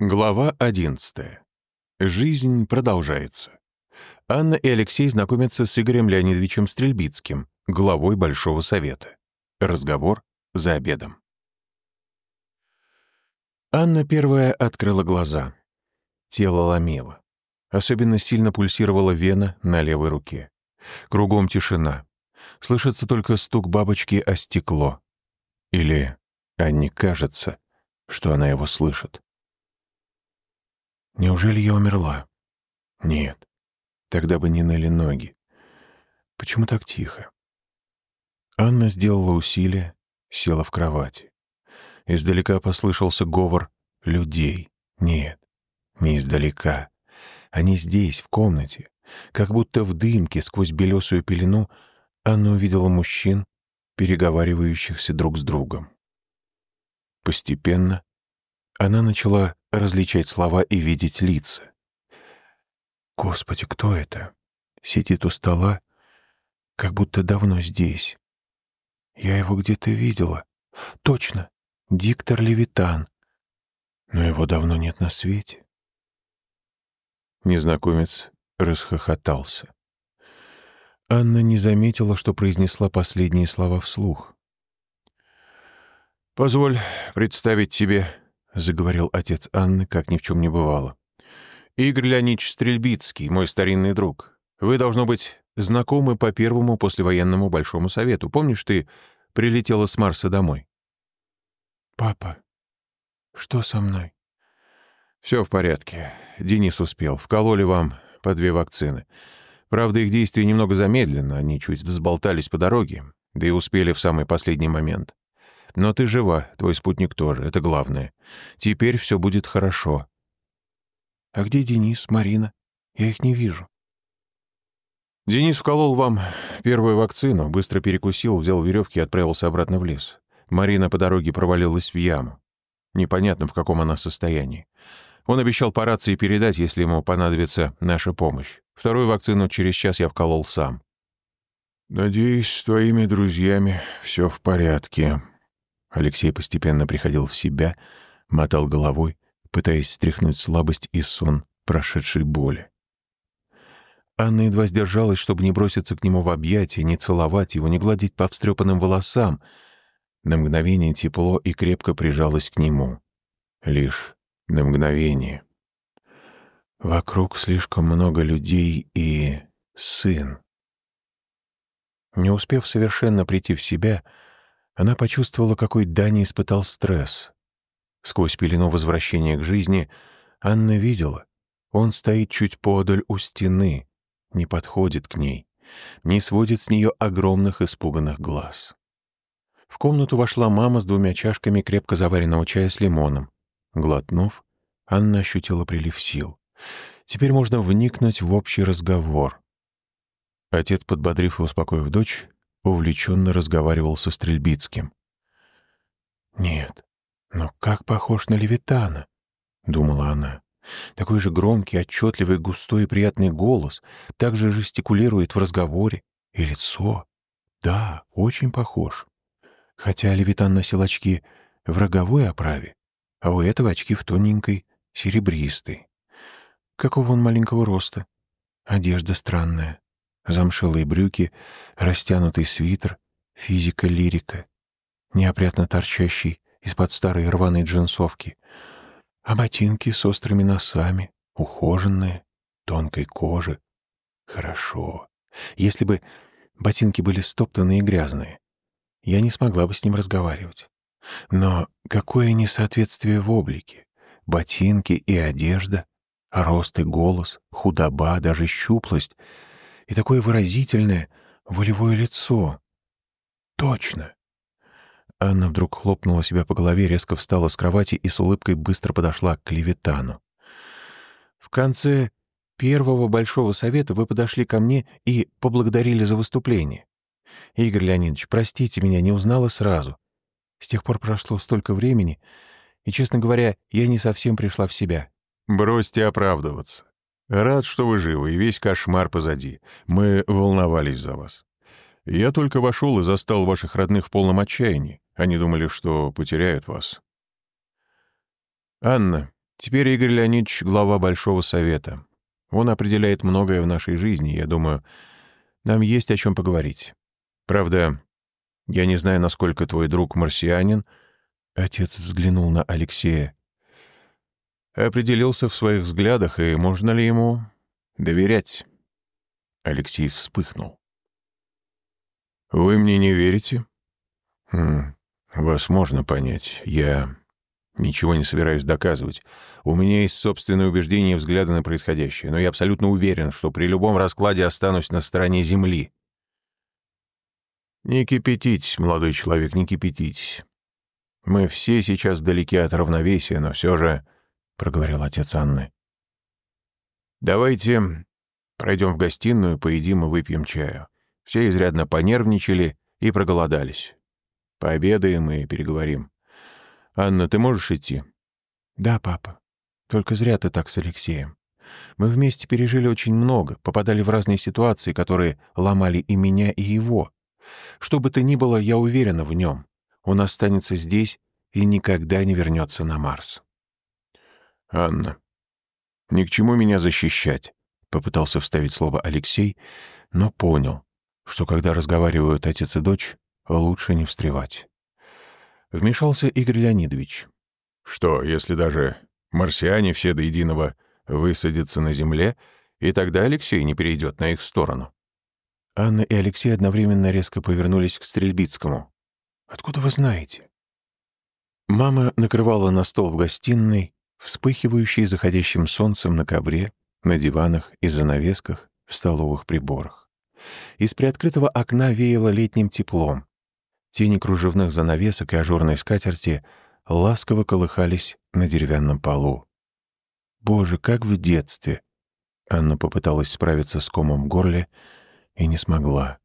Глава 11. Жизнь продолжается. Анна и Алексей знакомятся с Игорем Леонидовичем Стрельбицким, главой Большого Совета. Разговор за обедом. Анна первая открыла глаза. Тело ломило. Особенно сильно пульсировала вена на левой руке. Кругом тишина. Слышится только стук бабочки о стекло. Или Анне кажется, что она его слышит. Неужели я умерла? Нет. Тогда бы не ныли ноги. Почему так тихо? Анна сделала усилие, села в кровати. Издалека послышался говор людей. Нет, не издалека. Они здесь, в комнате. Как будто в дымке сквозь белесую пелену Анна увидела мужчин, переговаривающихся друг с другом. Постепенно она начала различать слова и видеть лица. Господи, кто это? Сидит у стола, как будто давно здесь. Я его где-то видела. Точно, диктор Левитан. Но его давно нет на свете. Незнакомец расхохотался. Анна не заметила, что произнесла последние слова вслух. «Позволь представить тебе — заговорил отец Анны, как ни в чем не бывало. «Игорь Леонидович Стрельбицкий, мой старинный друг. Вы, должно быть, знакомы по первому послевоенному Большому Совету. Помнишь, ты прилетела с Марса домой?» «Папа, что со мной?» «Все в порядке. Денис успел. Вкололи вам по две вакцины. Правда, их действие немного замедлено, они чуть взболтались по дороге, да и успели в самый последний момент. Но ты жива, твой спутник тоже, это главное. Теперь все будет хорошо. А где Денис, Марина? Я их не вижу. Денис вколол вам первую вакцину, быстро перекусил, взял веревки и отправился обратно в лес. Марина по дороге провалилась в яму. Непонятно, в каком она состоянии. Он обещал по рации передать, если ему понадобится наша помощь. Вторую вакцину через час я вколол сам. «Надеюсь, с твоими друзьями все в порядке», Алексей постепенно приходил в себя, мотал головой, пытаясь стряхнуть слабость и сон прошедшей боли. Анна едва сдержалась, чтобы не броситься к нему в объятия, не целовать его, не гладить по встрепанным волосам. На мгновение тепло и крепко прижалась к нему. Лишь на мгновение. Вокруг слишком много людей и сын. Не успев совершенно прийти в себя, она почувствовала, какой Дани испытал стресс. Сквозь пелену возвращения к жизни Анна видела, он стоит чуть подаль у стены, не подходит к ней, не сводит с нее огромных испуганных глаз. В комнату вошла мама с двумя чашками крепко заваренного чая с лимоном. Глотнув, Анна ощутила прилив сил. Теперь можно вникнуть в общий разговор. Отец, подбодрив и успокоив дочь, увлеченно разговаривал со Стрельбицким. «Нет, но как похож на Левитана?» — думала она. Такой же громкий, отчетливый, густой и приятный голос, также жестикулирует в разговоре, и лицо. Да, очень похож. Хотя Левитан носил очки в роговой оправе, а у этого очки в тоненькой, серебристой. Какого он маленького роста? Одежда странная замшелые брюки, растянутый свитер, физика-лирика, неопрятно торчащий из-под старой рваной джинсовки, а ботинки с острыми носами, ухоженные, тонкой кожи. Хорошо. Если бы ботинки были стоптанные и грязные, я не смогла бы с ним разговаривать. Но какое несоответствие в облике. Ботинки и одежда, рост и голос, худоба, даже щуплость — и такое выразительное, волевое лицо. Точно. Анна вдруг хлопнула себя по голове, резко встала с кровати и с улыбкой быстро подошла к Клеветану. В конце первого большого совета вы подошли ко мне и поблагодарили за выступление. Игорь Леонидович, простите меня, не узнала сразу. С тех пор прошло столько времени, и, честно говоря, я не совсем пришла в себя. Бросьте оправдываться. Рад, что вы живы, и весь кошмар позади. Мы волновались за вас. Я только вошел и застал ваших родных в полном отчаянии. Они думали, что потеряют вас. Анна, Теперь Игорь Леонидович — глава Большого Совета. Он определяет многое в нашей жизни, я думаю, нам есть о чем поговорить. Правда, я не знаю, насколько твой друг марсианин. Отец взглянул на Алексея. Определился в своих взглядах, и можно ли ему доверять? Алексей вспыхнул. «Вы мне не верите?» хм, «Вас можно понять. Я ничего не собираюсь доказывать. У меня есть собственные убеждения и взгляды на происходящее, но я абсолютно уверен, что при любом раскладе останусь на стороне Земли. Не кипятитесь, молодой человек, не кипятитесь. Мы все сейчас далеки от равновесия, но все же, — проговорил отец Анны, — давайте пройдем в гостиную, поедим и выпьем чаю. Все изрядно понервничали и проголодались. Пообедаем и переговорим. Анна, ты можешь идти? Да, папа. Только зря ты так с Алексеем. Мы вместе пережили очень много, попадали в разные ситуации, которые ломали и меня, и его. Что бы то ни было, я уверена в нем. Он останется здесь и никогда не вернется на Марс. «Анна, ни к чему меня защищать», — попытался вставить слово Алексей, но понял, что когда разговаривают отец и дочь, лучше не встревать. Вмешался Игорь Леонидович. «Что, если даже марсиане все до единого высадятся на Земле, и тогда Алексей не перейдет на их сторону?» Анна и Алексей одновременно резко повернулись к Стрельбицкому. «Откуда вы знаете?» Мама накрывала на стол в гостиной, вспыхивающий заходящим солнцем на ковре, на диванах и занавесках, в столовых приборах. Из приоткрытого окна веяло летним теплом, Тени кружевных занавесок и ажурной скатерти ласково колыхались на деревянном полу. «Боже, как в детстве!» Анна попыталась справиться с комом в горле и не смогла.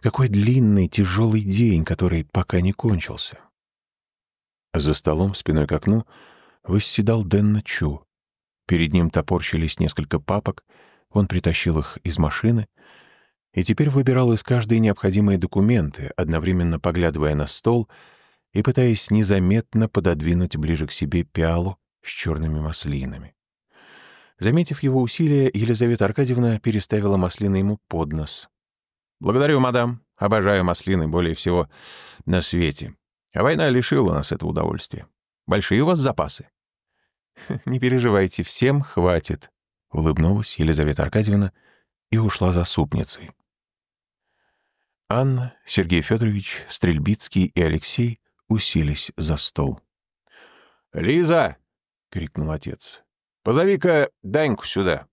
Какой длинный, тяжелый день, который пока не кончился. За столом, спиной к окну, восседал Дэнна Чу. Перед ним топорщились несколько папок, он притащил их из машины — и теперь выбирал из каждой необходимые документы, одновременно поглядывая на стол и пытаясь незаметно пододвинуть ближе к себе пиалу с черными маслинами. Заметив его усилия, Елизавета Аркадьевна переставила маслины ему под нос. «Благодарю, мадам. Обожаю маслины более всего на свете. А война лишила нас этого удовольствия. Большие у вас запасы?» «Не переживайте, всем хватит», — улыбнулась Елизавета Аркадьевна и ушла за супницей. Анна, Сергей Федорович, Стрельбицкий и Алексей уселись за стол. «Лиза!» — крикнул отец. «Позови-ка Даньку сюда».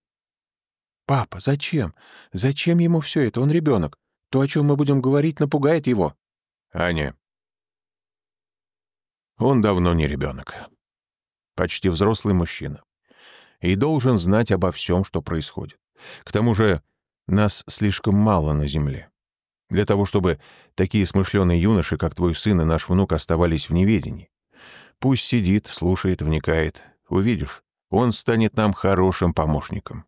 «Папа, зачем? Зачем ему все это? Он ребенок. То, о чем мы будем говорить, напугает его». «Аня, он давно не ребенок. Почти взрослый мужчина. И должен знать обо всем, что происходит. К тому же нас слишком мало на Земле. Для того, чтобы такие смышленые юноши, как твой сын и наш внук, оставались в неведении. Пусть сидит, слушает, вникает. Увидишь, он станет нам хорошим помощником.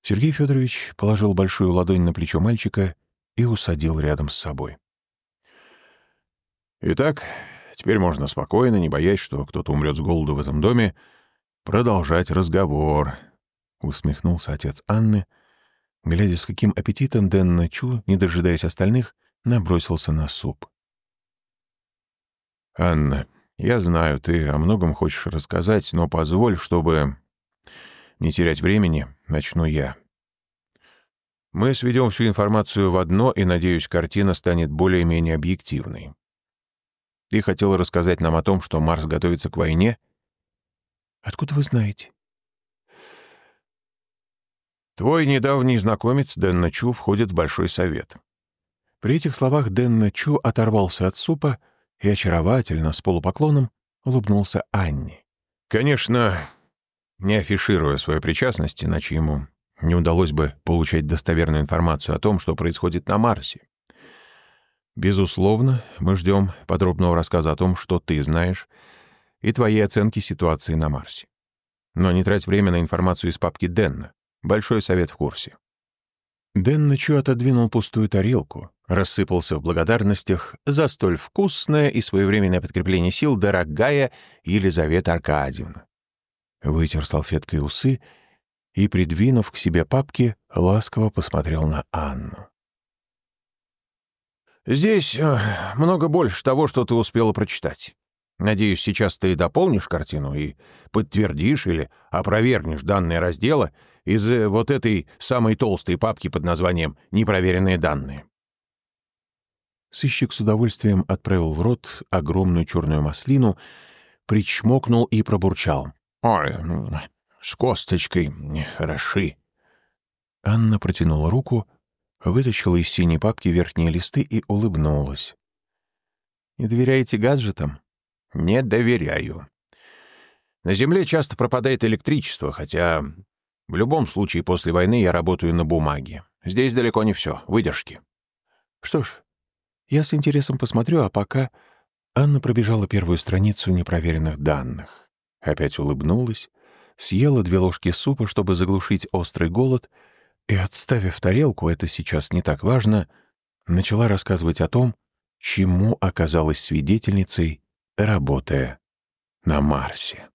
Сергей Федорович положил большую ладонь на плечо мальчика и усадил рядом с собой. Итак, теперь можно спокойно, не боясь, что кто-то умрет с голоду в этом доме, продолжать разговор, — усмехнулся отец Анны, — Глядя, с каким аппетитом Дэн Начу, не дожидаясь остальных, набросился на суп. «Анна, я знаю, ты о многом хочешь рассказать, но позволь, чтобы не терять времени, начну я. Мы сведем всю информацию в одно, и, надеюсь, картина станет более-менее объективной. Ты хотела рассказать нам о том, что Марс готовится к войне?» «Откуда вы знаете?» Твой недавний знакомец Дэнна Чу входит в Большой Совет». При этих словах Дэнна Чу оторвался от супа и очаровательно, с полупоклоном, улыбнулся Анне. Конечно, не афишируя свою причастность, иначе ему не удалось бы получать достоверную информацию о том, что происходит на Марсе. Безусловно, мы ждем подробного рассказа о том, что ты знаешь, и твоей оценки ситуации на Марсе. Но не трать время на информацию из папки Денна. Большой совет в курсе. Дэн Ночу отодвинул пустую тарелку, рассыпался в благодарностях за столь вкусное и своевременное подкрепление сил дорогая Елизавета Аркадьевна. вытер салфеткой усы и, придвинув к себе папки, ласково посмотрел на Анну. «Здесь э, много больше того, что ты успела прочитать. Надеюсь, сейчас ты дополнишь картину и подтвердишь или опровергнешь данные раздела из э, вот этой самой толстой папки под названием «Непроверенные данные». Сыщик с удовольствием отправил в рот огромную черную маслину, причмокнул и пробурчал. «Ой, ну, с косточкой хороши». Анна протянула руку, вытащила из синей папки верхние листы и улыбнулась. «Не доверяете гаджетам?» Не доверяю. На Земле часто пропадает электричество, хотя в любом случае после войны я работаю на бумаге. Здесь далеко не все, выдержки. Что ж, я с интересом посмотрю, а пока... Анна пробежала первую страницу непроверенных данных. Опять улыбнулась, съела две ложки супа, чтобы заглушить острый голод, и, отставив тарелку, это сейчас не так важно, начала рассказывать о том, чему оказалась свидетельницей работая на Марсе.